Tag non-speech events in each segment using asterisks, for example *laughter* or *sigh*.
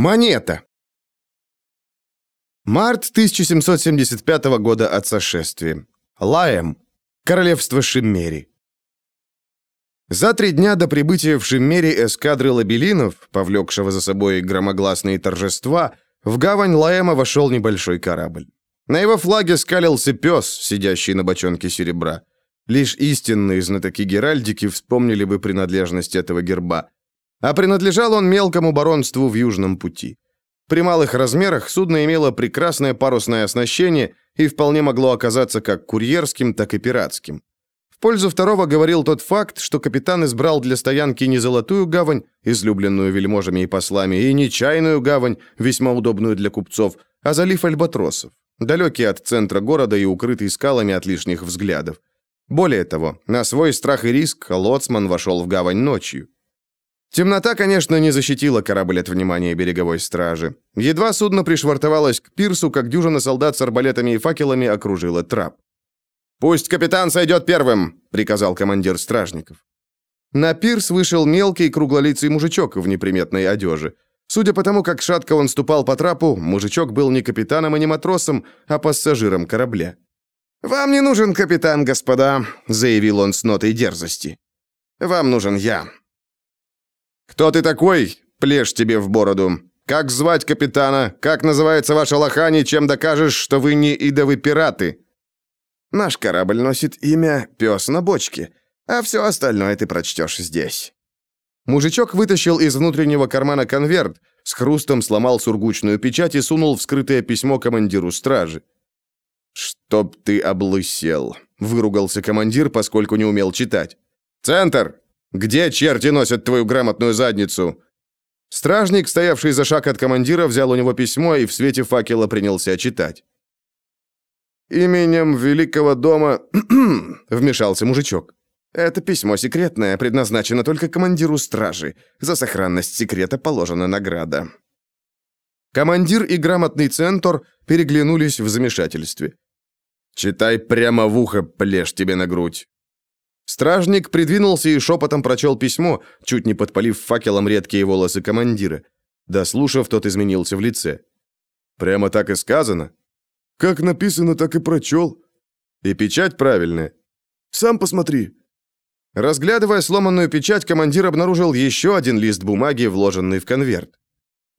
Монета. Март 1775 года от сошествия. Лаем. Королевство Шиммери. За три дня до прибытия в Шиммери эскадры лабелинов, повлекшего за собой громогласные торжества, в гавань Лаэма вошел небольшой корабль. На его флаге скалился пес, сидящий на бочонке серебра. Лишь истинные знатоки Геральдики вспомнили бы принадлежность этого герба. А принадлежал он мелкому баронству в Южном пути. При малых размерах судно имело прекрасное парусное оснащение и вполне могло оказаться как курьерским, так и пиратским. В пользу второго говорил тот факт, что капитан избрал для стоянки не золотую гавань, излюбленную вельможами и послами, и не чайную гавань, весьма удобную для купцов, а залив альбатросов, далекий от центра города и укрытый скалами от лишних взглядов. Более того, на свой страх и риск лоцман вошел в гавань ночью. Темнота, конечно, не защитила корабль от внимания береговой стражи. Едва судно пришвартовалось к пирсу, как дюжина солдат с арбалетами и факелами окружила трап. «Пусть капитан сойдет первым!» — приказал командир стражников. На пирс вышел мелкий круглолицый мужичок в неприметной одежде. Судя по тому, как шатко он ступал по трапу, мужичок был не капитаном и не матросом, а пассажиром корабля. «Вам не нужен капитан, господа», — заявил он с нотой дерзости. «Вам нужен я. «Кто ты такой? Плешь тебе в бороду. Как звать капитана? Как называется ваша лохань, чем докажешь, что вы не идовы пираты?» «Наш корабль носит имя «Пес на бочке», а все остальное ты прочтешь здесь». Мужичок вытащил из внутреннего кармана конверт, с хрустом сломал сургучную печать и сунул вскрытое письмо командиру стражи. «Чтоб ты облысел», — выругался командир, поскольку не умел читать. «Центр! Где черти носят твою грамотную задницу?» Стражник, стоявший за шаг от командира, взял у него письмо и в свете факела принялся читать. «Именем Великого дома...» *clears throat* — вмешался мужичок. «Это письмо секретное, предназначено только командиру стражи. За сохранность секрета положена награда». Командир и грамотный центр переглянулись в замешательстве. «Читай прямо в ухо, плешь тебе на грудь», Стражник придвинулся и шепотом прочел письмо, чуть не подпалив факелом редкие волосы командира. Дослушав, тот изменился в лице. «Прямо так и сказано?» «Как написано, так и прочел». «И печать правильная?» «Сам посмотри». Разглядывая сломанную печать, командир обнаружил еще один лист бумаги, вложенный в конверт.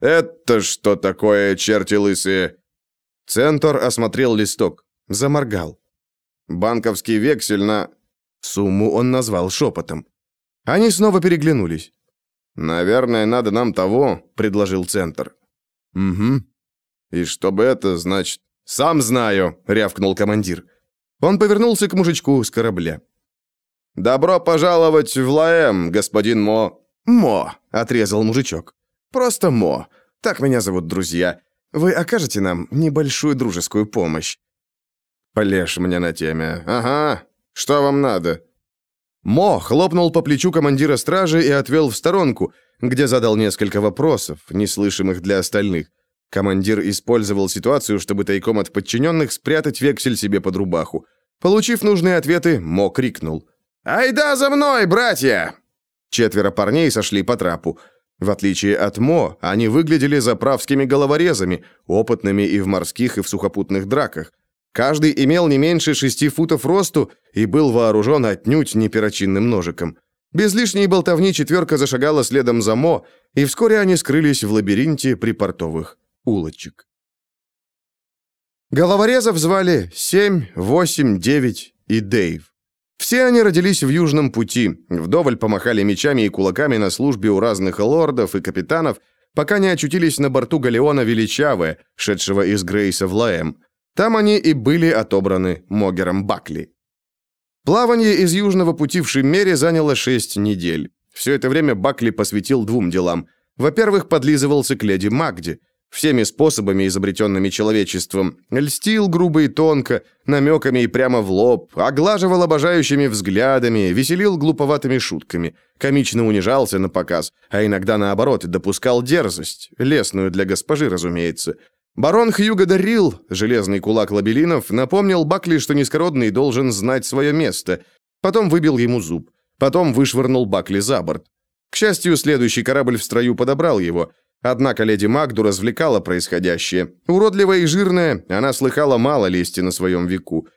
«Это что такое, черти лысые?» Центор осмотрел листок, заморгал. «Банковский вексель на...» Сумму он назвал шепотом. Они снова переглянулись. «Наверное, надо нам того», — предложил Центр. «Угу. И чтобы это, значит...» «Сам знаю», — рявкнул командир. Он повернулся к мужичку с корабля. «Добро пожаловать в Лаэм, господин Мо...» «Мо», — отрезал мужичок. «Просто Мо. Так меня зовут друзья. Вы окажете нам небольшую дружескую помощь?» «Полежь мне на теме. Ага, что вам надо?» Мо хлопнул по плечу командира стражи и отвел в сторонку, где задал несколько вопросов, неслышимых для остальных. Командир использовал ситуацию, чтобы тайком от подчиненных спрятать вексель себе под рубаху. Получив нужные ответы, Мо крикнул. «Айда за мной, братья!» Четверо парней сошли по трапу. В отличие от Мо, они выглядели заправскими головорезами, опытными и в морских, и в сухопутных драках. Каждый имел не меньше шести футов росту и был вооружен отнюдь не перочинным ножиком. Без лишней болтовни четверка зашагала следом за Мо, и вскоре они скрылись в лабиринте припортовых улочек. Головорезов звали Семь, Восемь, Девять и Дэйв. Все они родились в Южном пути, вдоволь помахали мечами и кулаками на службе у разных лордов и капитанов, пока не очутились на борту галеона Величавы, шедшего из Грейса в Лаэм. Там они и были отобраны Могером Бакли. Плавание из Южного пути в Шиммере заняло шесть недель. Все это время Бакли посвятил двум делам. Во-первых, подлизывался к леди Магде. Всеми способами, изобретенными человечеством. Льстил грубо и тонко, намеками и прямо в лоб, оглаживал обожающими взглядами, веселил глуповатыми шутками. Комично унижался на показ, а иногда, наоборот, допускал дерзость. Лесную для госпожи, разумеется. Барон Хьюго Даррил, железный кулак лабелинов, напомнил Бакли, что низкородный должен знать свое место. Потом выбил ему зуб. Потом вышвырнул Бакли за борт. К счастью, следующий корабль в строю подобрал его. Однако леди Магду развлекала происходящее. Уродливая и жирная, она слыхала мало лести на своем веку.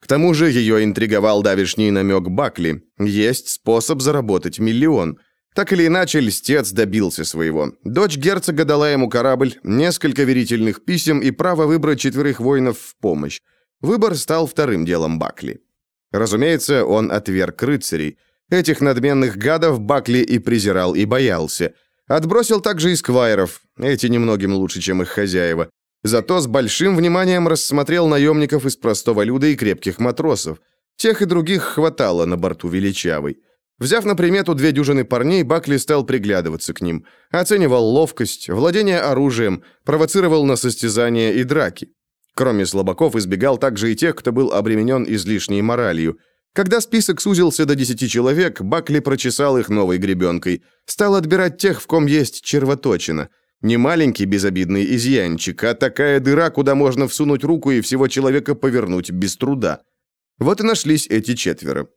К тому же ее интриговал давишний намек Бакли. Есть способ заработать миллион. Так или иначе, льстец добился своего. Дочь герцога дала ему корабль, несколько верительных писем и право выбрать четверых воинов в помощь. Выбор стал вторым делом Бакли. Разумеется, он отверг рыцарей. Этих надменных гадов Бакли и презирал, и боялся. Отбросил также и сквайров, эти немногим лучше, чем их хозяева. Зато с большим вниманием рассмотрел наемников из простого люда и крепких матросов. Тех и других хватало на борту Величавой. Взяв на примету две дюжины парней, Бакли стал приглядываться к ним. Оценивал ловкость, владение оружием, провоцировал на состязания и драки. Кроме слабаков, избегал также и тех, кто был обременен излишней моралью. Когда список сузился до десяти человек, Бакли прочесал их новой гребенкой. Стал отбирать тех, в ком есть червоточина – не маленький безобидный изъянчик, а такая дыра, куда можно всунуть руку и всего человека повернуть без труда. Вот и нашлись эти четверо.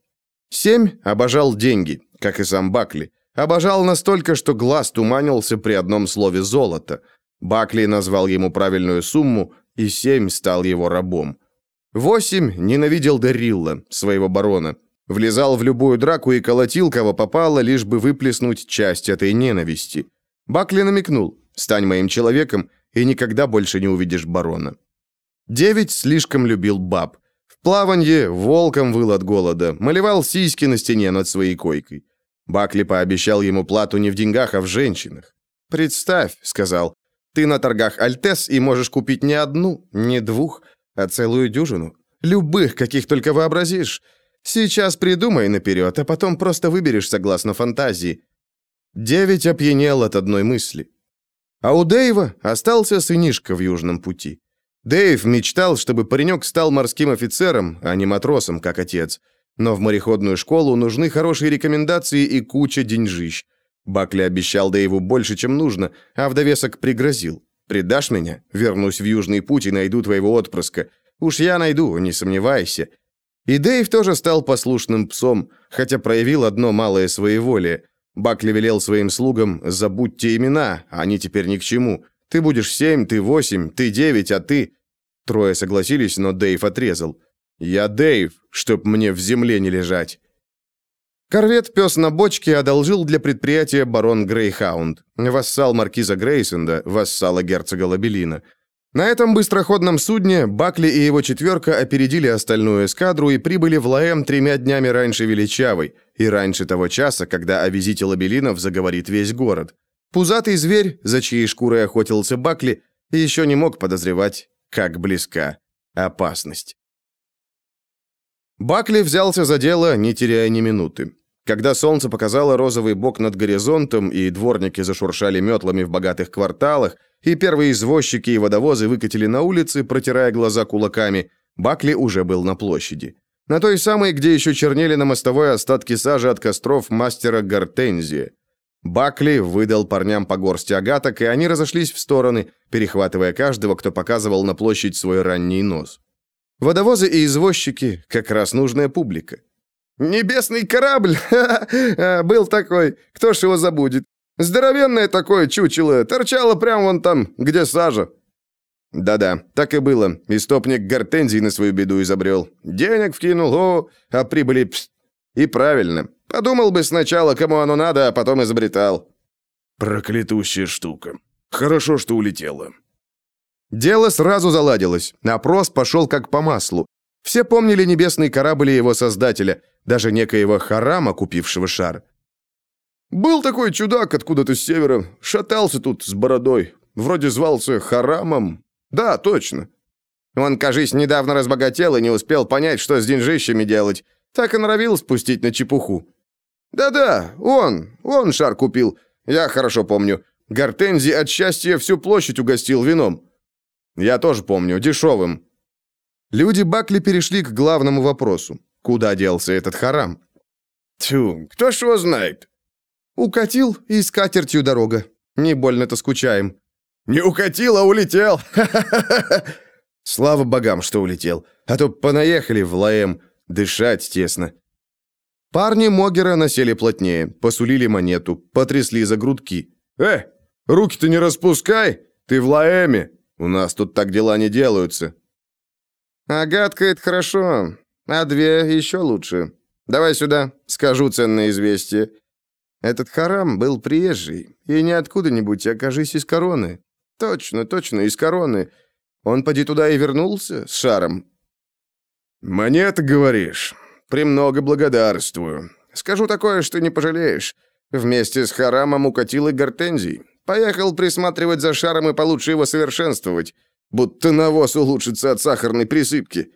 Семь обожал деньги, как и сам Бакли. Обожал настолько, что глаз туманился при одном слове «золото». Бакли назвал ему правильную сумму, и семь стал его рабом. Восемь ненавидел Дарилла, своего барона. Влезал в любую драку и колотил, кого попало, лишь бы выплеснуть часть этой ненависти. Бакли намекнул. Стань моим человеком, и никогда больше не увидишь барона. Девять слишком любил баб. Плаванье волком выл от голода, малевал сиськи на стене над своей койкой. Бакли пообещал ему плату не в деньгах, а в женщинах. «Представь», — сказал, — «ты на торгах Альтес и можешь купить не одну, не двух, а целую дюжину. Любых, каких только вообразишь. Сейчас придумай наперед, а потом просто выберешь согласно фантазии». Девять опьянел от одной мысли. А у Дэйва остался сынишка в Южном пути. Дэйв мечтал, чтобы паренек стал морским офицером, а не матросом, как отец. Но в мореходную школу нужны хорошие рекомендации и куча деньжищ. Бакли обещал Дэйву больше, чем нужно, а в довесок пригрозил. «Предашь меня? Вернусь в Южный путь и найду твоего отпрыска. Уж я найду, не сомневайся». И Дэйв тоже стал послушным псом, хотя проявил одно малое своеволие – Бакли велел своим слугам «забудьте имена, они теперь ни к чему. Ты будешь семь, ты восемь, ты девять, а ты...» Трое согласились, но Дэйв отрезал. «Я Дэйв, чтоб мне в земле не лежать». Корвет «Пес на бочке» одолжил для предприятия барон Грейхаунд, вассал маркиза Грейсенда, вассала герцога Лабелина. На этом быстроходном судне Бакли и его четверка опередили остальную эскадру и прибыли в Лаэм тремя днями раньше Величавой, и раньше того часа, когда о визите лабелинов заговорит весь город. Пузатый зверь, за чьей шкурой охотился Бакли, еще не мог подозревать, как близка опасность. Бакли взялся за дело, не теряя ни минуты. Когда солнце показало розовый бок над горизонтом, и дворники зашуршали метлами в богатых кварталах, и первые извозчики и водовозы выкатили на улицы, протирая глаза кулаками, Бакли уже был на площади. На той самой, где еще чернели на мостовой остатки сажи от костров мастера Гортензия. Бакли выдал парням по горсти агаток, и они разошлись в стороны, перехватывая каждого, кто показывал на площадь свой ранний нос. Водовозы и извозчики – как раз нужная публика. «Небесный корабль! *laughs* Был такой! Кто ж его забудет? Здоровенное такое чучело, торчало прямо вон там, где сажа». «Да-да, так и было. Истопник гортензий на свою беду изобрел. Денег вкинул, о, а прибыли пс. И правильно. Подумал бы сначала, кому оно надо, а потом изобретал». «Проклятущая штука. Хорошо, что улетела». Дело сразу заладилось. Опрос пошел как по маслу. Все помнили небесный корабль и его создателя, даже некоего Харама, купившего шар. «Был такой чудак откуда-то с севера, шатался тут с бородой. Вроде звался Харамом. Да, точно. Он, кажись, недавно разбогател и не успел понять, что с деньжищами делать. Так и норовил спустить на чепуху. Да-да, он, он шар купил. Я хорошо помню. Гортензи от счастья всю площадь угостил вином. Я тоже помню, дешевым. Люди Бакли перешли к главному вопросу. Куда делся этот харам? Тю, кто ж его знает? Укатил и с катертью дорога. Не больно-то скучаем. Не укатил, а улетел. *laughs* Слава богам, что улетел. А то понаехали в Лаэм. Дышать тесно. Парни Могера насели плотнее, посулили монету, потрясли за грудки. «Э, Руки-то не распускай! Ты в Лаэме! У нас тут так дела не делаются!» «Агатка — это хорошо, а две еще лучше. Давай сюда, скажу ценное известие. Этот харам был приезжий, и не откуда-нибудь, окажись из короны. Точно, точно, из короны. Он поди туда и вернулся с шаром». «Монета, говоришь? Премного благодарствую. Скажу такое, что не пожалеешь. Вместе с Харамом укатил и Гортензий. Поехал присматривать за шаром и получше его совершенствовать. Будто навоз улучшится от сахарной присыпки.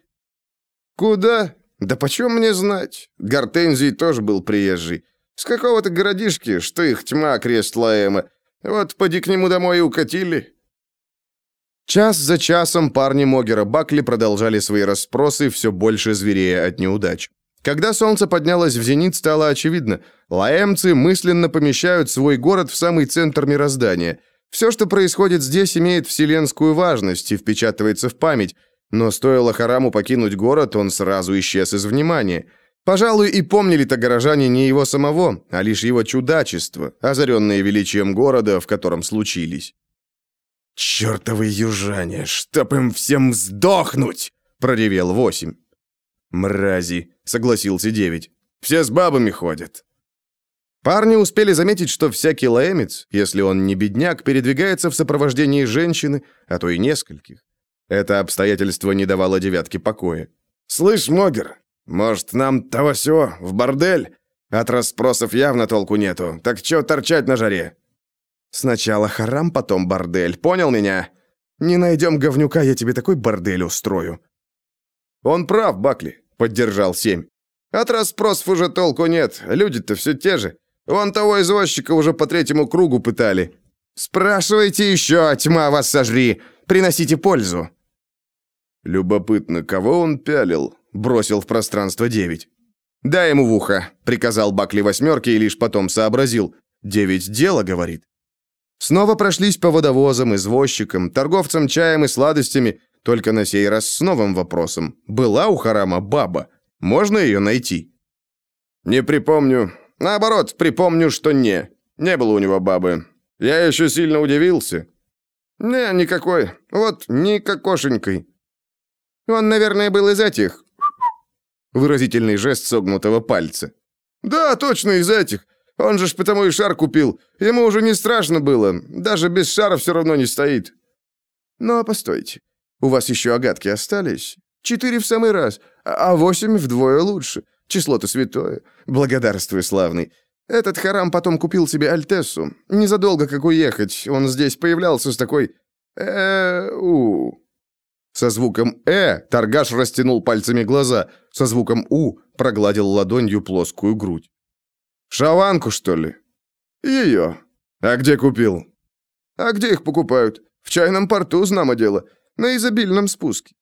Куда? Да почем мне знать? Гортензий тоже был приезжий. С какого-то городишки, что их тьма крест Лаэма. Вот поди к нему домой и укатили. Час за часом парни Могера Бакли продолжали свои расспросы, все больше зверея от неудач. Когда солнце поднялось в зенит, стало очевидно. Лаэмцы мысленно помещают свой город в самый центр мироздания. Все, что происходит здесь, имеет вселенскую важность и впечатывается в память. Но стоило Хараму покинуть город, он сразу исчез из внимания. Пожалуй, и помнили-то горожане не его самого, а лишь его чудачество, озаренное величием города, в котором случились. «Чертовы южане, чтоб им всем сдохнуть!» — проревел восемь. «Мрази», — согласился девять. «Все с бабами ходят». Парни успели заметить, что всякий лаэмец, если он не бедняк, передвигается в сопровождении женщины, а то и нескольких. Это обстоятельство не давало девятке покоя. «Слышь, Могер, может, нам того всего в бордель? От расспросов явно толку нету. Так чё торчать на жаре?» «Сначала харам, потом бордель. Понял меня? Не найдем говнюка, я тебе такой бордель устрою». «Он прав, Бакли поддержал семь. От расспросов уже толку нет, люди-то все те же. Вон того извозчика уже по третьему кругу пытали. Спрашивайте еще, тьма вас сожри, приносите пользу. Любопытно, кого он пялил, бросил в пространство девять. «Дай ему в ухо», — приказал Бакли восьмерки и лишь потом сообразил. «Девять дело», — говорит. Снова прошлись по водовозам, извозчикам, торговцам чаем и сладостями, только на сей раз с новым вопросом. Была у Харама баба? Можно ее найти? Не припомню. Наоборот, припомню, что не. Не было у него бабы. Я еще сильно удивился. Не, никакой. Вот никакошенькой. Он, наверное, был из этих. Выразительный жест согнутого пальца. Да, точно из этих. Он же ж потому и шар купил. Ему уже не страшно было. Даже без шара все равно не стоит. Ну, а постойте. У вас еще огадки остались? Четыре в самый раз, а восемь вдвое лучше. Число-то святое. Благодарствуй, славный. Этот харам потом купил себе Альтессу. Незадолго как уехать, он здесь появлялся с такой... э у Со звуком «э» торгаш растянул пальцами глаза, со звуком «у» прогладил ладонью плоскую грудь. «Шаванку, что ли?» «Ее. А где купил?» «А где их покупают? В чайном порту, знамо дело на изобильном спуске.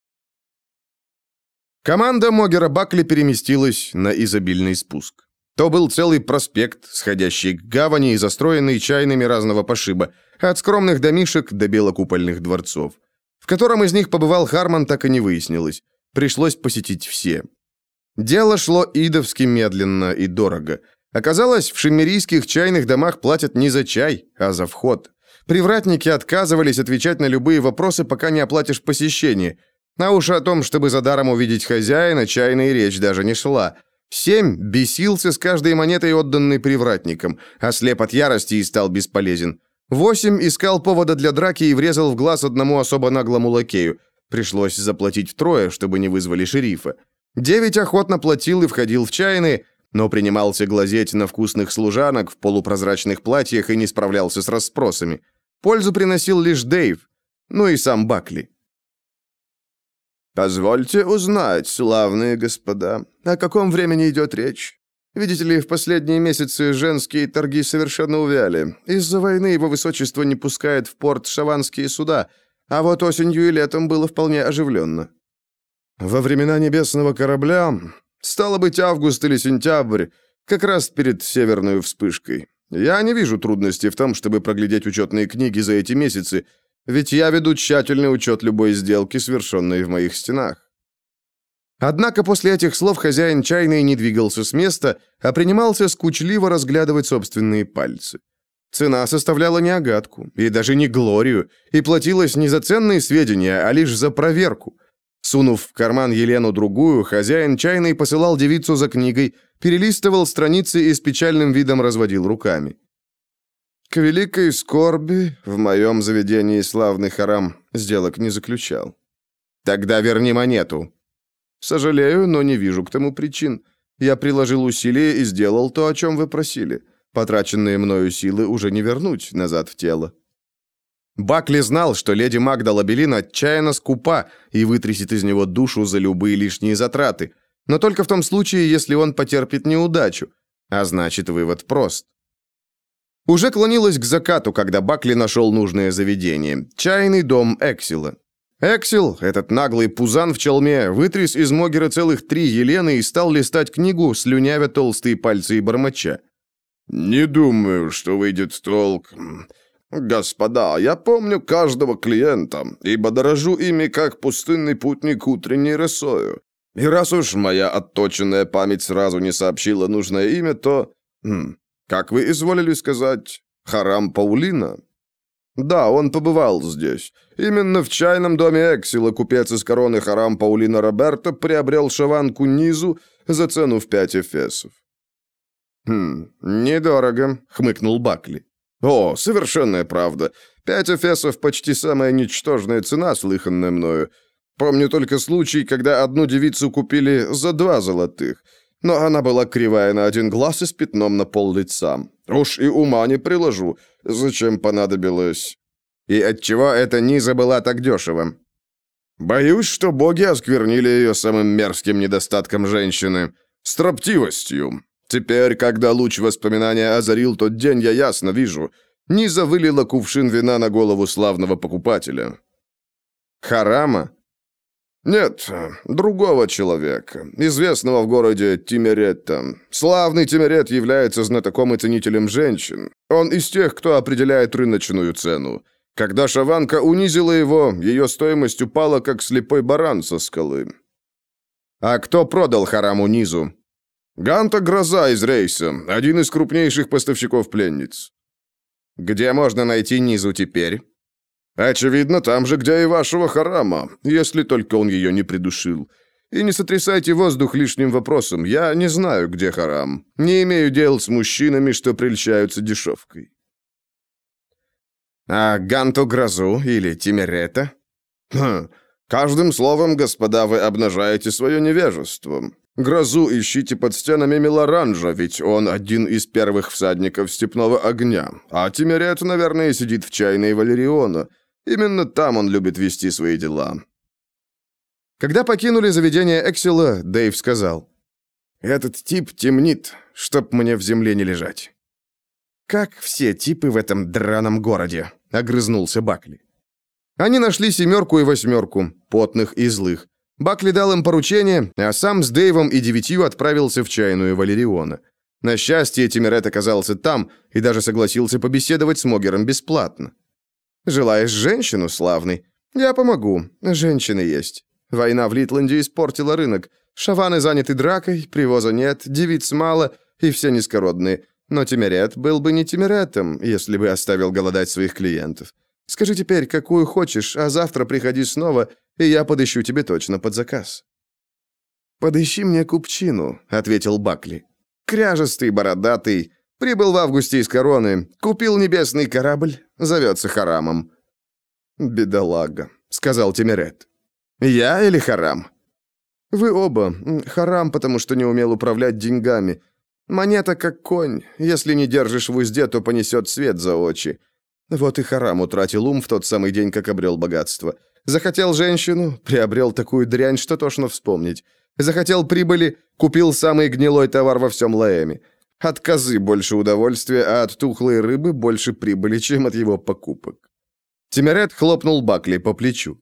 Команда Могера Бакли переместилась на изобильный спуск. То был целый проспект, сходящий к гавани и застроенный чайными разного пошиба, от скромных домишек до белокупольных дворцов. В котором из них побывал Харман, так и не выяснилось. Пришлось посетить все. Дело шло идовски медленно и дорого. Оказалось, в шиммерийских чайных домах платят не за чай, а за вход. Привратники отказывались отвечать на любые вопросы, пока не оплатишь посещение. А уж о том, чтобы за даром увидеть хозяина, чайная речь даже не шла. Семь бесился с каждой монетой, отданной привратникам, а слеп от ярости и стал бесполезен. Восемь искал повода для драки и врезал в глаз одному особо наглому лакею. Пришлось заплатить втрое, чтобы не вызвали шерифа. Девять охотно платил и входил в чайные, но принимался глазеть на вкусных служанок в полупрозрачных платьях и не справлялся с расспросами. Пользу приносил лишь Дэйв, ну и сам Бакли. «Позвольте узнать, славные господа, о каком времени идет речь? Видите ли, в последние месяцы женские торги совершенно увяли. Из-за войны его высочество не пускает в порт шаванские суда, а вот осенью и летом было вполне оживленно». «Во времена небесного корабля, стало быть, август или сентябрь, как раз перед северной вспышкой. Я не вижу трудности в том, чтобы проглядеть учетные книги за эти месяцы, ведь я веду тщательный учет любой сделки, совершенной в моих стенах. Однако после этих слов хозяин чайной не двигался с места, а принимался скучливо разглядывать собственные пальцы. Цена составляла не Агатку, и даже не Глорию, и платилась не за ценные сведения, а лишь за проверку. Сунув в карман Елену другую, хозяин чайной посылал девицу за книгой, перелистывал страницы и с печальным видом разводил руками. К великой скорби в моем заведении славный харам сделок не заключал. Тогда верни монету. Сожалею, но не вижу к тому причин. Я приложил усилия и сделал то, о чем вы просили. Потраченные мною силы уже не вернуть назад в тело. Бакли знал, что леди Магда Лабелин отчаянно скупа и вытрясет из него душу за любые лишние затраты, но только в том случае, если он потерпит неудачу, а значит, вывод прост. Уже клонилось к закату, когда Бакли нашел нужное заведение – чайный дом Эксила. Эксил, этот наглый пузан в челме, вытряс из Могера целых три Елены и стал листать книгу, слюнявя толстые пальцы и бормоча. «Не думаю, что выйдет толк. «Господа, я помню каждого клиента, ибо дорожу ими, как пустынный путник утренней росою. И раз уж моя отточенная память сразу не сообщила нужное имя, то... Хм, как вы изволили сказать, Харам Паулина?» «Да, он побывал здесь. Именно в чайном доме Эксила купец из короны Харам Паулина Роберто приобрел шаванку Низу за цену в пять эфесов». «Хм, недорого», — хмыкнул Бакли. «О, совершенная правда. Пять эфесов — почти самая ничтожная цена, слыханная мною. Помню только случай, когда одну девицу купили за два золотых. Но она была кривая на один глаз и с пятном на пол лица. Уж и ума не приложу. Зачем понадобилось? И отчего эта Низа была так дешево? Боюсь, что боги осквернили ее самым мерзким недостатком женщины — строптивостью. Теперь, когда луч воспоминания озарил тот день, я ясно вижу. Низа вылила кувшин вина на голову славного покупателя. Харама? Нет, другого человека, известного в городе Тимеретта. Славный Тимерет является знатоком и ценителем женщин. Он из тех, кто определяет рыночную цену. Когда шаванка унизила его, ее стоимость упала, как слепой баран со скалы. А кто продал Хараму Низу? Ганта Гроза из рейса, один из крупнейших поставщиков пленниц. Где можно найти Низу теперь? Очевидно, там же, где и вашего Харама, если только он ее не придушил. И не сотрясайте воздух лишним вопросом. Я не знаю, где Харам. Не имею дел с мужчинами, что прельщаются дешевкой. А Ганту Грозу или Тимерета? Хм, каждым словом, господа, вы обнажаете свое невежество. Грозу ищите под стенами Милоранжа, ведь он один из первых всадников степного огня. А Тимирет, наверное, сидит в чайной Валериона. Именно там он любит вести свои дела. Когда покинули заведение Эксела, Дэйв сказал, «Этот тип темнит, чтоб мне в земле не лежать». «Как все типы в этом драном городе», — огрызнулся Бакли. Они нашли семерку и восьмерку, потных и злых. Бакли дал им поручение, а сам с Дэйвом и девятью отправился в чайную Валериона. На счастье, Тимирет оказался там и даже согласился побеседовать с Могером бесплатно. «Желаешь женщину, славный? Я помогу. Женщины есть. Война в Литланде испортила рынок. Шаваны заняты дракой, привоза нет, девиц мало, и все низкородные. Но Тимирет был бы не Тимиретом, если бы оставил голодать своих клиентов. Скажи теперь, какую хочешь, а завтра приходи снова, и я подыщу тебе точно под заказ». «Подыщи мне купчину», — ответил Бакли. «Кряжестый, бородатый, прибыл в августе из короны, купил небесный корабль, зовется Харамом». «Бедолага», — сказал Тимирет. «Я или Харам?» «Вы оба. Харам, потому что не умел управлять деньгами. Монета как конь. Если не держишь в узде, то понесет свет за очи. Вот и Харам утратил ум в тот самый день, как обрел богатство. Захотел женщину, приобрел такую дрянь, что тошно вспомнить. Захотел прибыли, купил самый гнилой товар во всем Лаэме. От козы больше удовольствия, а от тухлой рыбы больше прибыли, чем от его покупок. Тимирет хлопнул Бакли по плечу.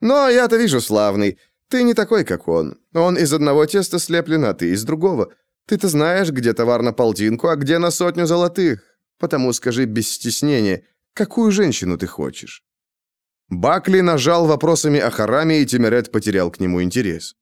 «Но я-то вижу, славный, ты не такой, как он. Он из одного теста слеплен, а ты из другого. Ты-то знаешь, где товар на полтинку, а где на сотню золотых. Потому скажи без стеснения, Какую женщину ты хочешь?» Бакли нажал вопросами о Хараме, и Тимирет потерял к нему интерес.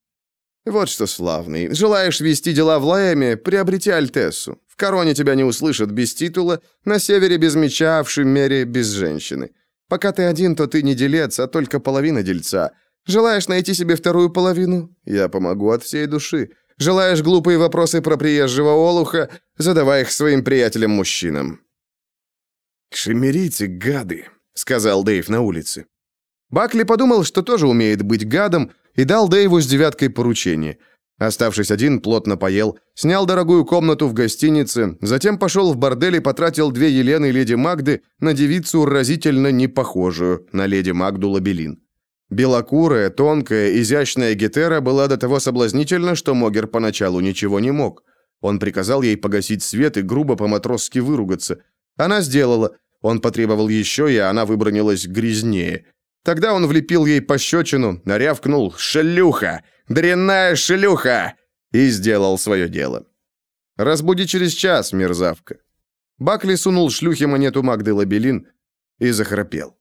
Вот что, славный, желаешь вести дела в Лаэме, приобрети Альтессу. В Короне тебя не услышат без титула, на севере без меча, в Шиммере без женщины. Пока ты один, то ты не делец, а только половина дельца. Желаешь найти себе вторую половину? Я помогу от всей души. Желаешь глупые вопросы про приезжего олуха? Задавай их своим приятелям-мужчинам». «Шемерийцы, гады», — сказал Дэйв на улице. Бакли подумал, что тоже умеет быть гадом, и дал Дэйву с девяткой поручение. Оставшись один, плотно поел, снял дорогую комнату в гостинице, затем пошел в бордель и потратил две Елены леди Магды на девицу разительно не похожую на леди Магду Лабелин. Белокурая, тонкая, изящная гетера была до того соблазнительна, что Могер поначалу ничего не мог. Он приказал ей погасить свет и грубо по-матросски выругаться. Она сделала. Он потребовал еще, и она выбронилась грязнее. Тогда он влепил ей пощечину, нарявкнул «Шлюха! Дрянная шлюха!» и сделал свое дело. «Разбуди через час, мерзавка». Бакли сунул шлюхе монету Магды Лабелин и захрапел.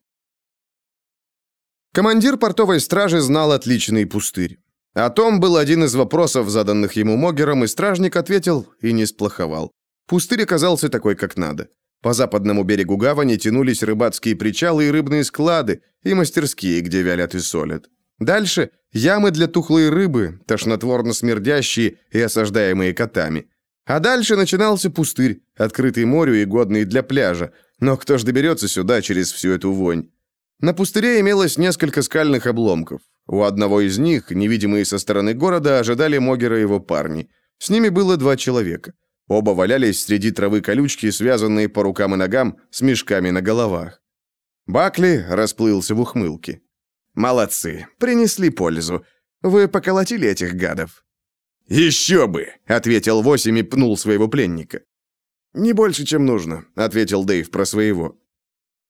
Командир портовой стражи знал отличный пустырь. О том был один из вопросов, заданных ему Могером, и стражник ответил и не сплоховал. Пустырь оказался такой, как надо. По западному берегу гавани тянулись рыбацкие причалы и рыбные склады, и мастерские, где вялят и солят. Дальше ямы для тухлой рыбы, тошнотворно смердящие и осаждаемые котами. А дальше начинался пустырь, открытый морю и годный для пляжа. Но кто ж доберется сюда через всю эту вонь? На пустыре имелось несколько скальных обломков. У одного из них, невидимые со стороны города, ожидали Могера и его парни. С ними было два человека. Оба валялись среди травы колючки, связанные по рукам и ногам, с мешками на головах. Бакли расплылся в ухмылке. «Молодцы, принесли пользу. Вы поколотили этих гадов?» «Еще бы!» — ответил Восемь и пнул своего пленника. «Не больше, чем нужно», — ответил Дэйв про своего.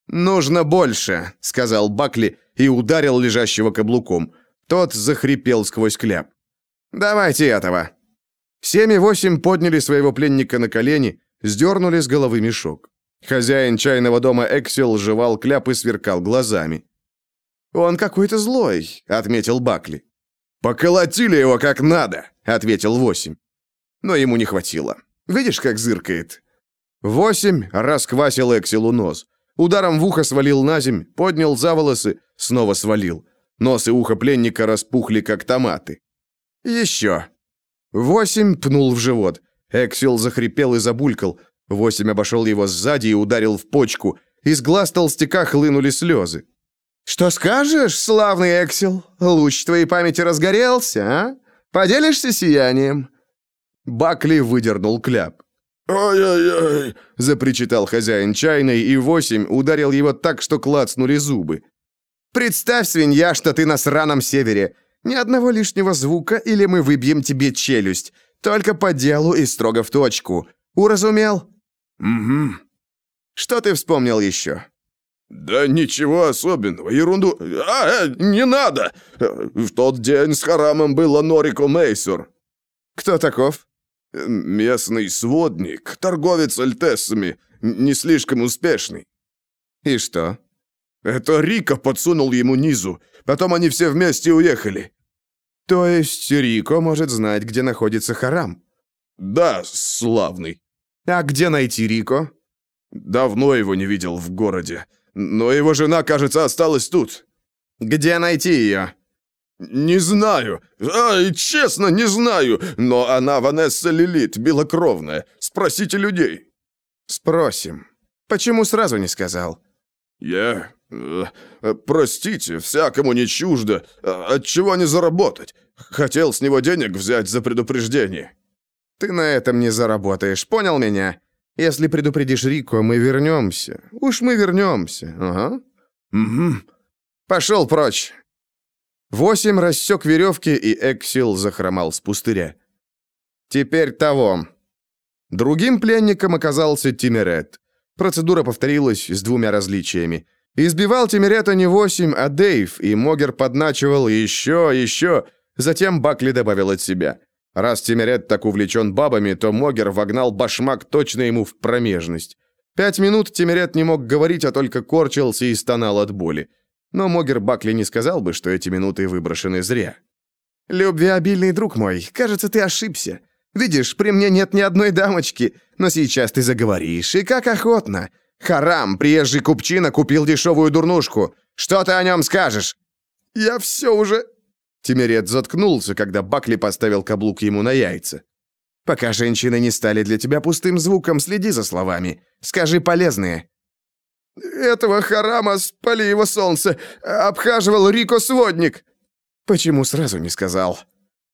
«Нужно больше», — сказал Бакли и ударил лежащего каблуком. Тот захрипел сквозь кляп. «Давайте этого». Семь и восемь подняли своего пленника на колени, сдернули с головы мешок. Хозяин чайного дома Эксел жевал кляп и сверкал глазами. «Он какой-то злой», — отметил Бакли. «Поколотили его как надо», — ответил восемь. Но ему не хватило. Видишь, как зыркает? Восемь расквасил Экселу нос. Ударом в ухо свалил на земь, поднял за волосы, снова свалил. Нос и ухо пленника распухли, как томаты. «Еще!» Восемь пнул в живот. Эксел захрипел и забулькал. Восемь обошел его сзади и ударил в почку. Из глаз толстяка хлынули слезы. «Что скажешь, славный Эксел? Луч твоей памяти разгорелся, а? Поделишься сиянием?» Бакли выдернул кляп. «Ай-яй-яй!» — запричитал хозяин чайной, и восемь ударил его так, что клацнули зубы. «Представь, свинья, что ты на сраном севере. Ни одного лишнего звука, или мы выбьем тебе челюсть. Только по делу и строго в точку. Уразумел?» «Угу». «Что ты вспомнил еще?» «Да ничего особенного, ерунду... А, э, не надо! В тот день с Харамом было Норико Мейсур». «Кто таков?» Местный сводник, торговец альтессами, не слишком успешный. И что? Это Рико подсунул ему низу. Потом они все вместе уехали. То есть Рико может знать, где находится Харам? Да, славный. А где найти Рико? Давно его не видел в городе. Но его жена, кажется, осталась тут. Где найти ее? «Не знаю. Ай, честно, не знаю. Но она Ванесса Лилит, белокровная. Спросите людей». «Спросим. Почему сразу не сказал?» «Я... Э, простите, всякому не чуждо. От чего не заработать? Хотел с него денег взять за предупреждение». «Ты на этом не заработаешь, понял меня? Если предупредишь Рико, мы вернемся. Уж мы вернемся, ага». «Угу». «Пошел прочь. Восемь рассек веревки, и Эксил захромал с пустыря. «Теперь того». Другим пленником оказался Тимерет. Процедура повторилась с двумя различиями. Избивал Тимерета не восемь, а Дейв, и Могер подначивал еще, еще. Затем Бакли добавил от себя. Раз Тимерет так увлечен бабами, то Могер вогнал башмак точно ему в промежность. Пять минут Тимерет не мог говорить, а только корчился и стонал от боли. Но Могер Бакли не сказал бы, что эти минуты выброшены зря. «Любвеобильный друг мой, кажется, ты ошибся. Видишь, при мне нет ни одной дамочки, но сейчас ты заговоришь, и как охотно. Харам, приезжий купчина, купил дешевую дурнушку. Что ты о нем скажешь?» «Я все уже...» Тимирет заткнулся, когда Бакли поставил каблук ему на яйца. «Пока женщины не стали для тебя пустым звуком, следи за словами. Скажи полезные». «Этого Харама, спали его солнце, обхаживал Рико Сводник». «Почему сразу не сказал?»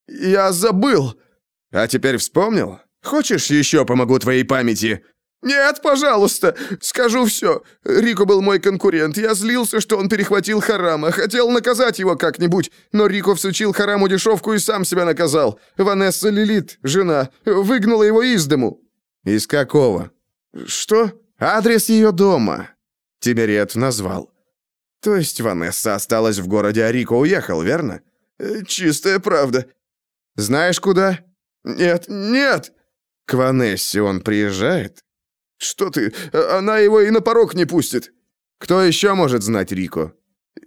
«Я забыл». «А теперь вспомнил? Хочешь, еще помогу твоей памяти?» «Нет, пожалуйста, скажу все. Рико был мой конкурент. Я злился, что он перехватил Харама. Хотел наказать его как-нибудь, но Рико всучил Хараму дешевку и сам себя наказал. Ванесса Лилит, жена, выгнала его из дому». «Из какого?» «Что?» «Адрес ее дома». Тиберет назвал. «То есть Ванесса осталась в городе, а Рико уехал, верно?» «Э, «Чистая правда». «Знаешь, куда?» «Нет, нет!» «К Ванессе он приезжает?» «Что ты? Она его и на порог не пустит!» «Кто еще может знать Рико?»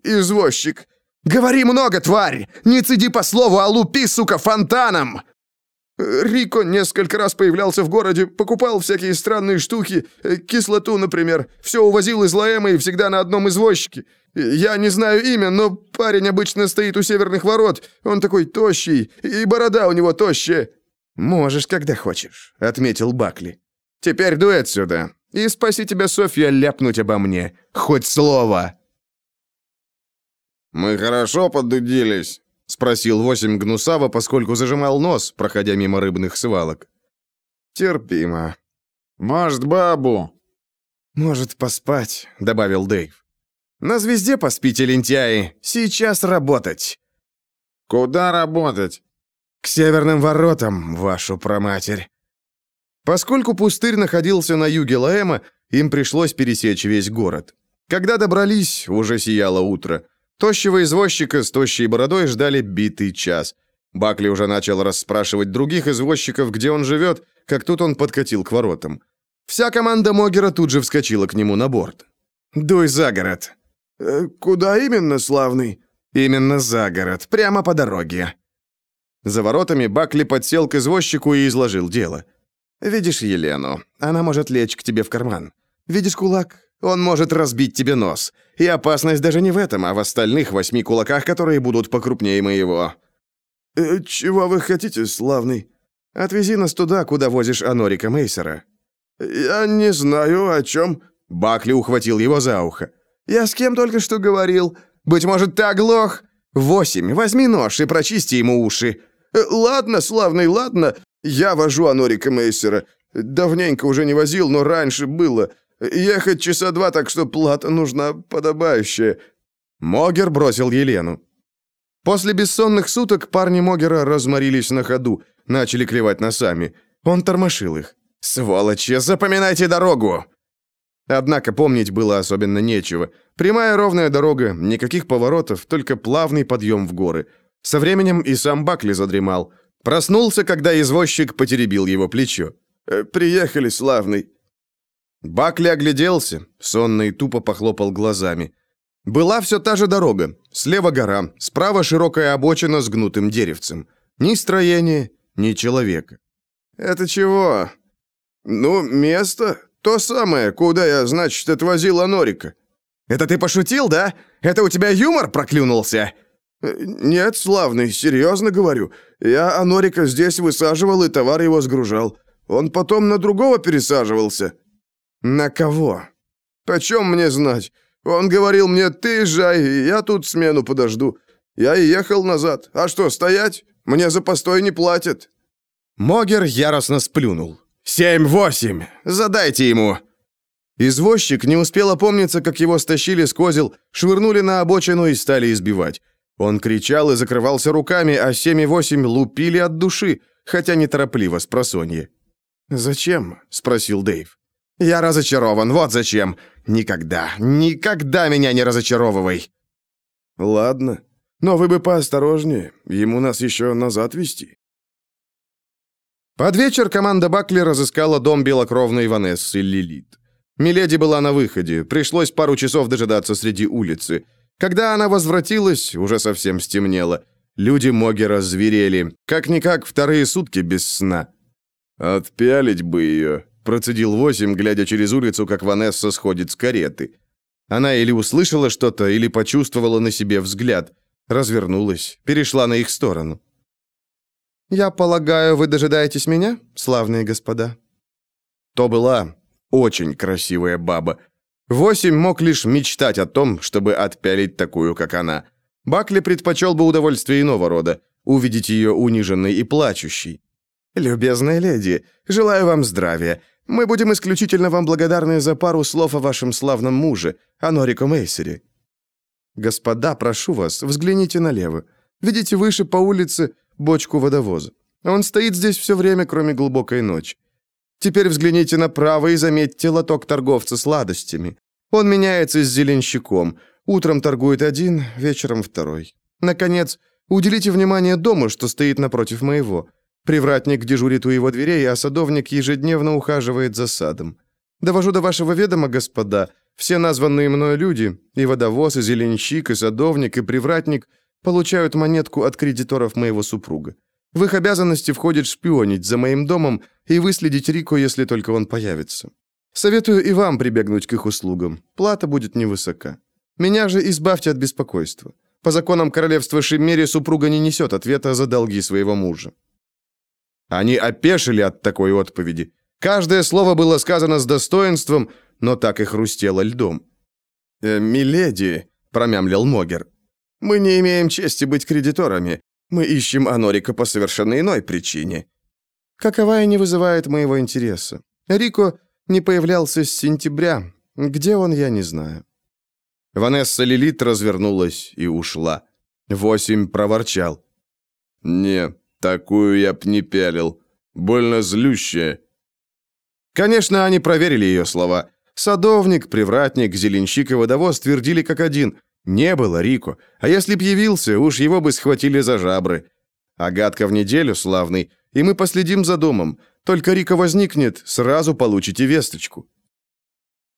«Извозчик!» «Говори много, тварь! Не цеди по слову, а лупи, сука, фонтаном!» Рико несколько раз появлялся в городе, покупал всякие странные штуки, э, кислоту, например. Все увозил из Лаэма и всегда на одном извозчике. Я не знаю имя, но парень обычно стоит у северных ворот. Он такой тощий, и борода у него тощая. «Можешь, когда хочешь», — отметил Бакли. «Теперь дуй отсюда, и спаси тебя, Софья, ляпнуть обо мне. Хоть слово!» «Мы хорошо подудились», — спросил Восемь Гнусава, поскольку зажимал нос, проходя мимо рыбных свалок. «Терпимо». «Может, бабу?» «Может, поспать», — добавил Дэйв. «На звезде поспите, лентяи. Сейчас работать». «Куда работать?» «К северным воротам, вашу проматерь». Поскольку пустырь находился на юге Лаэма, им пришлось пересечь весь город. Когда добрались, уже сияло утро. Тощего извозчика с тощей бородой ждали битый час. Бакли уже начал расспрашивать других извозчиков, где он живет, как тут он подкатил к воротам. Вся команда Могера тут же вскочила к нему на борт. «Дуй за город». «Э, «Куда именно, славный?» «Именно за город, прямо по дороге». За воротами Бакли подсел к извозчику и изложил дело. «Видишь Елену? Она может лечь к тебе в карман. Видишь кулак? Он может разбить тебе нос. И опасность даже не в этом, а в остальных восьми кулаках, которые будут покрупнее моего». «Э, «Чего вы хотите, славный?» «Отвези нас туда, куда возишь Анорика Мейсера». «Я не знаю, о чем...» Бакли ухватил его за ухо. «Я с кем только что говорил? Быть может, ты оглох? Восемь, возьми нож и прочисти ему уши». Э, «Ладно, славный, ладно. Я вожу Анорика Мейсера. Давненько уже не возил, но раньше было. Ехать часа два, так что плата нужна подобающая». Могер бросил Елену. После бессонных суток парни Могера разморились на ходу, начали клевать носами. Он тормошил их. «Сволочи, запоминайте дорогу!» Однако помнить было особенно нечего. Прямая ровная дорога, никаких поворотов, только плавный подъем в горы. Со временем и сам Бакли задремал. Проснулся, когда извозчик потеребил его плечо. «Э, «Приехали, славный». Бакли огляделся, сонно и тупо похлопал глазами. Была все та же дорога. Слева гора, справа широкая обочина с гнутым деревцем. Ни строения, ни человека. «Это чего?» «Ну, место. То самое, куда я, значит, отвозил Анорика». «Это ты пошутил, да? Это у тебя юмор проклюнулся?» «Э, «Нет, славный, серьезно говорю. Я Анорика здесь высаживал и товар его сгружал. Он потом на другого пересаживался». «На кого?» «Почем мне знать? Он говорил мне, ты езжай, я тут смену подожду. Я и ехал назад. А что, стоять? Мне за постой не платят». Могер яростно сплюнул. «Семь-восемь! Задайте ему!» Извозчик не успел опомниться, как его стащили с козел, швырнули на обочину и стали избивать. Он кричал и закрывался руками, а семь и восемь лупили от души, хотя неторопливо с просонья. «Зачем?» — спросил Дэйв. «Я разочарован, вот зачем. Никогда, никогда меня не разочаровывай!» «Ладно, но вы бы поосторожнее, ему нас еще назад вести». Под вечер команда Бакли разыскала дом белокровной Ванессы Лилит. Миледи была на выходе, пришлось пару часов дожидаться среди улицы. Когда она возвратилась, уже совсем стемнело. Люди Могера зверели. Как-никак вторые сутки без сна. «Отпялить бы ее», — процедил Восемь, глядя через улицу, как Ванесса сходит с кареты. Она или услышала что-то, или почувствовала на себе взгляд. Развернулась, перешла на их сторону. «Я полагаю, вы дожидаетесь меня, славные господа?» То была очень красивая баба. Восемь мог лишь мечтать о том, чтобы отпялить такую, как она. Бакли предпочел бы удовольствие иного рода, увидеть ее униженной и плачущей. «Любезная леди, желаю вам здравия. Мы будем исключительно вам благодарны за пару слов о вашем славном муже, о Норико Мейсере». «Господа, прошу вас, взгляните налево. Видите выше по улице бочку водовоза. Он стоит здесь все время, кроме глубокой ночи. Теперь взгляните направо и заметьте лоток торговца сладостями. Он меняется с зеленщиком. Утром торгует один, вечером второй. Наконец, уделите внимание дому, что стоит напротив моего. Привратник дежурит у его дверей, а садовник ежедневно ухаживает за садом. Довожу до вашего ведома, господа, все названные мною люди, и водовоз, и зеленщик, и садовник, и привратник, получают монетку от кредиторов моего супруга. В их обязанности входит шпионить за моим домом и выследить Рико, если только он появится. Советую и вам прибегнуть к их услугам. Плата будет невысока. Меня же избавьте от беспокойства. По законам королевства Шиммери супруга не несет ответа за долги своего мужа. Они опешили от такой отповеди. Каждое слово было сказано с достоинством, но так и хрустело льдом. «Э, «Миледи», — промямлил Могер, — «мы не имеем чести быть кредиторами. Мы ищем Анорика по совершенно иной причине». Каковая не вызывает моего интереса. Рико не появлялся с сентября. Где он, я не знаю. Ванесса Лилит развернулась и ушла. Восемь проворчал. «Не, Такую я б не пялил. Больно злющая». Конечно, они проверили ее слова. Садовник, привратник, зеленщик и водовоз твердили как один. Не было Рико. А если б явился, уж его бы схватили за жабры. Агатка в неделю, славный, и мы последим за домом. Только Рико возникнет, сразу получите весточку.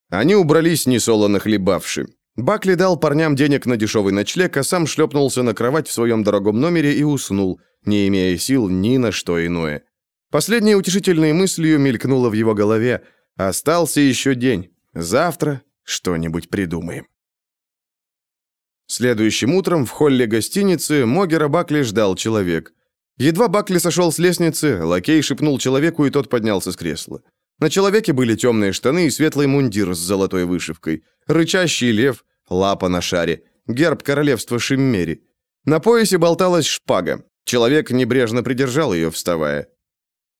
Они убрались несолоно хлебавши. Бакли дал парням денег на дешевый ночлег, а сам шлепнулся на кровать в своем дорогом номере и уснул, не имея сил ни на что иное. Последней утешительной мыслью мелькнуло в его голове. Остался еще день. Завтра что-нибудь придумаем. Следующим утром в холле гостиницы Могера Бакли ждал человек. Едва Бакли сошел с лестницы, лакей шепнул человеку, и тот поднялся с кресла. На человеке были темные штаны и светлый мундир с золотой вышивкой, рычащий лев, лапа на шаре, герб королевства Шиммери. На поясе болталась шпага. Человек небрежно придержал ее, вставая.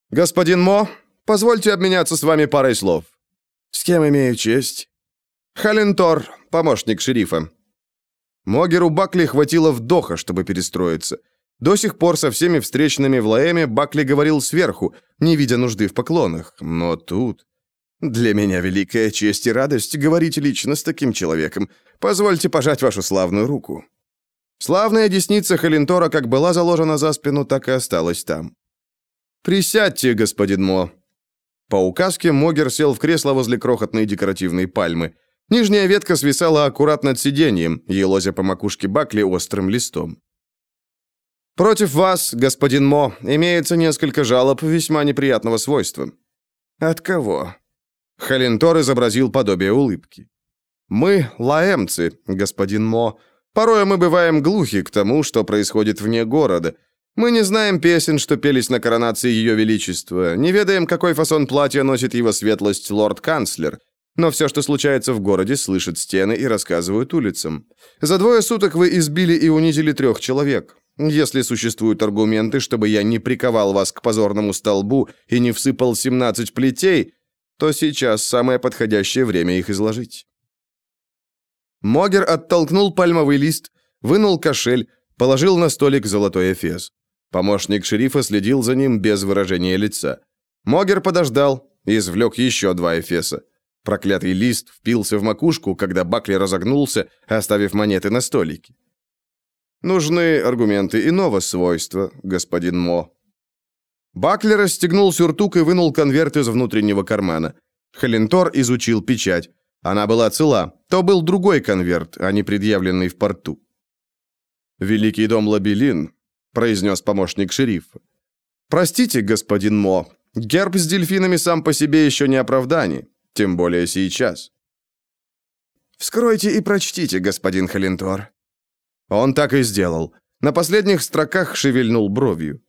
«Господин Мо, позвольте обменяться с вами парой слов». «С кем имею честь?» «Халентор, помощник шерифа». Могеру Бакли хватило вдоха, чтобы перестроиться. До сих пор со всеми встречными в Лаэме Бакли говорил сверху, не видя нужды в поклонах. Но тут... «Для меня великая честь и радость говорить лично с таким человеком. Позвольте пожать вашу славную руку». Славная десница Халентора как была заложена за спину, так и осталась там. «Присядьте, господин Мо». По указке Могер сел в кресло возле крохотной декоративной пальмы. Нижняя ветка свисала аккуратно над сиденьем, елозя по макушке Бакли острым листом. «Против вас, господин Мо, имеется несколько жалоб весьма неприятного свойства». «От кого?» Халентор изобразил подобие улыбки. «Мы лаэмцы, господин Мо, Порой мы бываем глухи к тому, что происходит вне города. Мы не знаем песен, что пелись на коронации Ее Величества, не ведаем, какой фасон платья носит его светлость лорд-канцлер. Но все, что случается в городе, слышат стены и рассказывают улицам. За двое суток вы избили и унизили трех человек. Если существуют аргументы, чтобы я не приковал вас к позорному столбу и не всыпал 17 плетей, то сейчас самое подходящее время их изложить. Могер оттолкнул пальмовый лист, вынул кошель, положил на столик золотой эфес. Помощник шерифа следил за ним без выражения лица. Могер подождал извлек еще два эфеса. Проклятый лист впился в макушку, когда Бакли разогнулся, оставив монеты на столике. «Нужны аргументы иного свойства, господин Мо». Бакли расстегнул сюртук и вынул конверт из внутреннего кармана. Халентор изучил печать. Она была цела. То был другой конверт, а не предъявленный в порту. Великий дом Лабелин. произнес помощник шерифа. «Простите, господин Мо, герб с дельфинами сам по себе еще не оправдание, тем более сейчас». «Вскройте и прочтите, господин Халентор». Он так и сделал. На последних строках шевельнул бровью.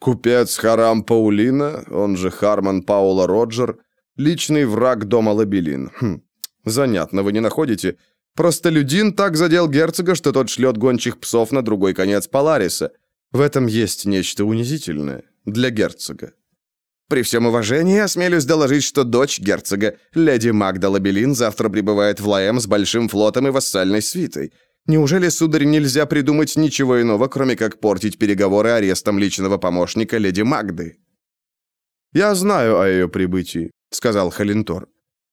Купец Харам Паулина, он же Харман Паула Роджер, личный враг дома Лабелин. Хм, занятно, вы не находите? Простолюдин так задел герцога, что тот шлет гончих псов на другой конец Полариса. В этом есть нечто унизительное для герцога. При всем уважении осмелюсь доложить, что дочь герцога, леди Магда Лабелин, завтра прибывает в Лаэм с большим флотом и вассальной свитой. Неужели, сударь, нельзя придумать ничего иного, кроме как портить переговоры арестом личного помощника леди Магды?» «Я знаю о ее прибытии», — сказал Халинтор.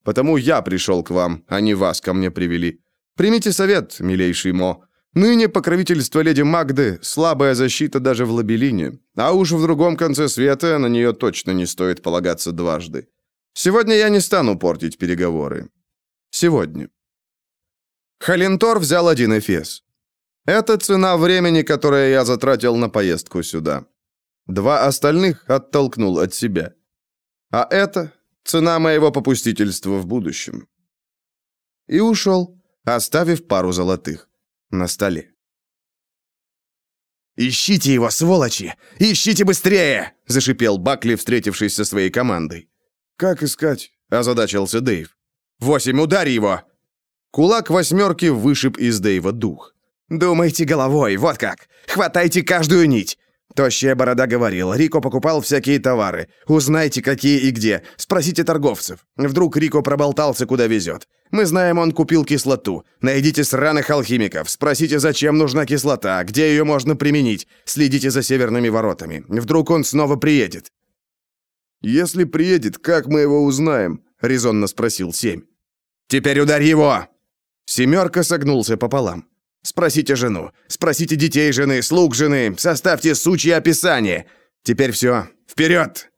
«Потому я пришел к вам, а не вас ко мне привели. Примите совет, милейший Мо. Ныне покровительство леди Магды — слабая защита даже в лабелине, а уж в другом конце света на нее точно не стоит полагаться дважды. Сегодня я не стану портить переговоры. Сегодня». Халентор взял один эфес. Это цена времени, которое я затратил на поездку сюда. Два остальных оттолкнул от себя. А это цена моего попустительства в будущем. И ушел, оставив пару золотых на столе. «Ищите его, сволочи! Ищите быстрее!» – зашипел Бакли, встретившись со своей командой. «Как искать?» – озадачился Дэйв. «Восемь, ударь его!» Кулак восьмерки вышиб из Дэйва дух. «Думайте головой, вот как! Хватайте каждую нить!» Тощая борода говорил, Рико покупал всякие товары. Узнайте, какие и где. Спросите торговцев. Вдруг Рико проболтался, куда везет. Мы знаем, он купил кислоту. Найдите сраных алхимиков. Спросите, зачем нужна кислота, где ее можно применить. Следите за северными воротами. Вдруг он снова приедет. «Если приедет, как мы его узнаем?» — резонно спросил Семь. «Теперь ударь его!» Семерка согнулся пополам. «Спросите жену, спросите детей жены, слуг жены, составьте сучье описание. Теперь все, вперед!»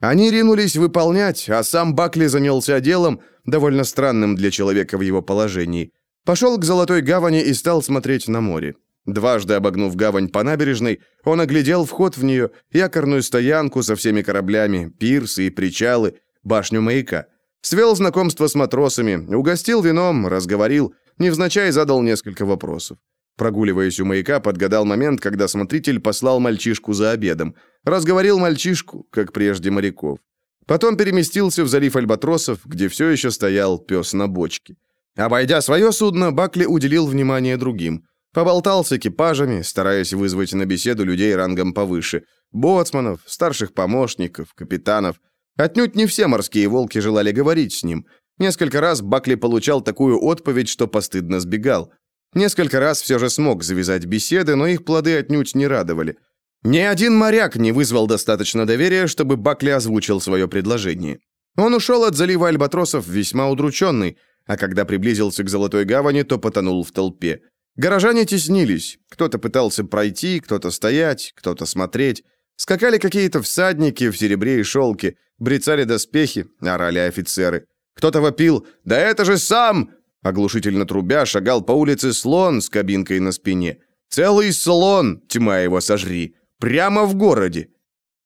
Они ринулись выполнять, а сам Бакли занялся делом, довольно странным для человека в его положении. Пошел к Золотой гавани и стал смотреть на море. Дважды обогнув гавань по набережной, он оглядел вход в нее, якорную стоянку со всеми кораблями, пирсы и причалы, башню маяка. Свел знакомство с матросами, угостил вином, разговорил, невзначай задал несколько вопросов. Прогуливаясь у маяка, подгадал момент, когда смотритель послал мальчишку за обедом. Разговорил мальчишку, как прежде моряков. Потом переместился в залив Альбатросов, где все еще стоял пес на бочке. Обойдя свое судно, Бакли уделил внимание другим. Поболтал с экипажами, стараясь вызвать на беседу людей рангом повыше. Боцманов, старших помощников, капитанов. Отнюдь не все морские волки желали говорить с ним. Несколько раз Бакли получал такую отповедь, что постыдно сбегал. Несколько раз все же смог завязать беседы, но их плоды отнюдь не радовали. Ни один моряк не вызвал достаточно доверия, чтобы Бакли озвучил свое предложение. Он ушел от залива Альбатросов весьма удрученный, а когда приблизился к Золотой гавани, то потонул в толпе. Горожане теснились. Кто-то пытался пройти, кто-то стоять, кто-то смотреть. Скакали какие-то всадники в серебре и шелке, брецали доспехи, орали офицеры. Кто-то вопил «Да это же сам!» Оглушительно трубя шагал по улице слон с кабинкой на спине. Целый слон, тьма его сожри, прямо в городе.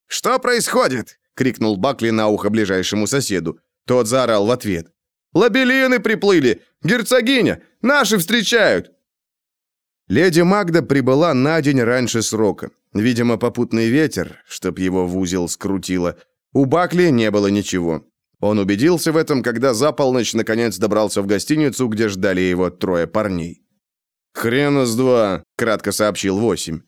«Что происходит?» — крикнул Бакли на ухо ближайшему соседу. Тот заорал в ответ. «Лабелины приплыли! Герцогиня! Наши встречают!» Леди Магда прибыла на день раньше срока. Видимо, попутный ветер, чтоб его в узел скрутило. У Бакли не было ничего. Он убедился в этом, когда за полночь наконец добрался в гостиницу, где ждали его трое парней. «Хрена с два», — кратко сообщил восемь.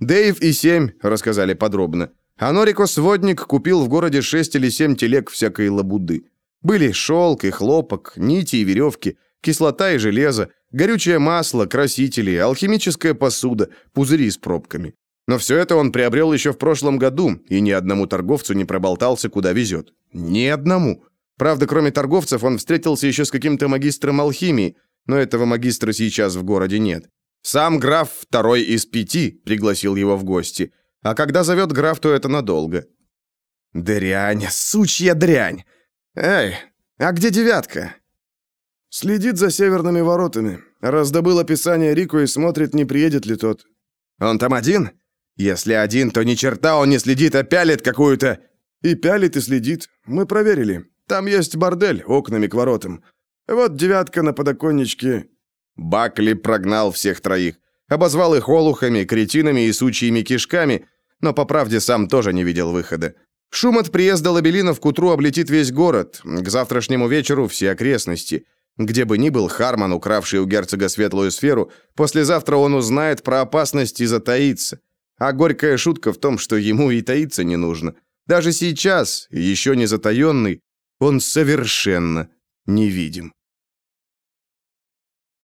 Дэйв и семь рассказали подробно. А Норико Сводник купил в городе шесть или семь телег всякой лабуды. Были шелк и хлопок, нити и веревки, кислота и железо, горючее масло, красители, алхимическая посуда, пузыри с пробками. Но все это он приобрел еще в прошлом году, и ни одному торговцу не проболтался, куда везет. Ни одному. Правда, кроме торговцев, он встретился еще с каким-то магистром алхимии, но этого магистра сейчас в городе нет. Сам граф, второй из пяти, пригласил его в гости. А когда зовет граф, то это надолго. Дрянь, сучья дрянь. Эй, а где девятка? Следит за северными воротами. Раздобыл описание Рику и смотрит, не приедет ли тот. Он там один? Если один, то ни черта он не следит, а пялит какую-то... И пялит, и следит. Мы проверили. Там есть бордель, окнами к воротам. Вот девятка на подоконничке. Бакли прогнал всех троих. Обозвал их олухами, кретинами и сучьими кишками, но, по правде, сам тоже не видел выхода. Шум от приезда лабелинов к утру облетит весь город, к завтрашнему вечеру все окрестности. Где бы ни был Харман, укравший у герцога светлую сферу, послезавтра он узнает про опасность и затаится. А горькая шутка в том, что ему и таиться не нужно. Даже сейчас, еще не затаенный, он совершенно невидим.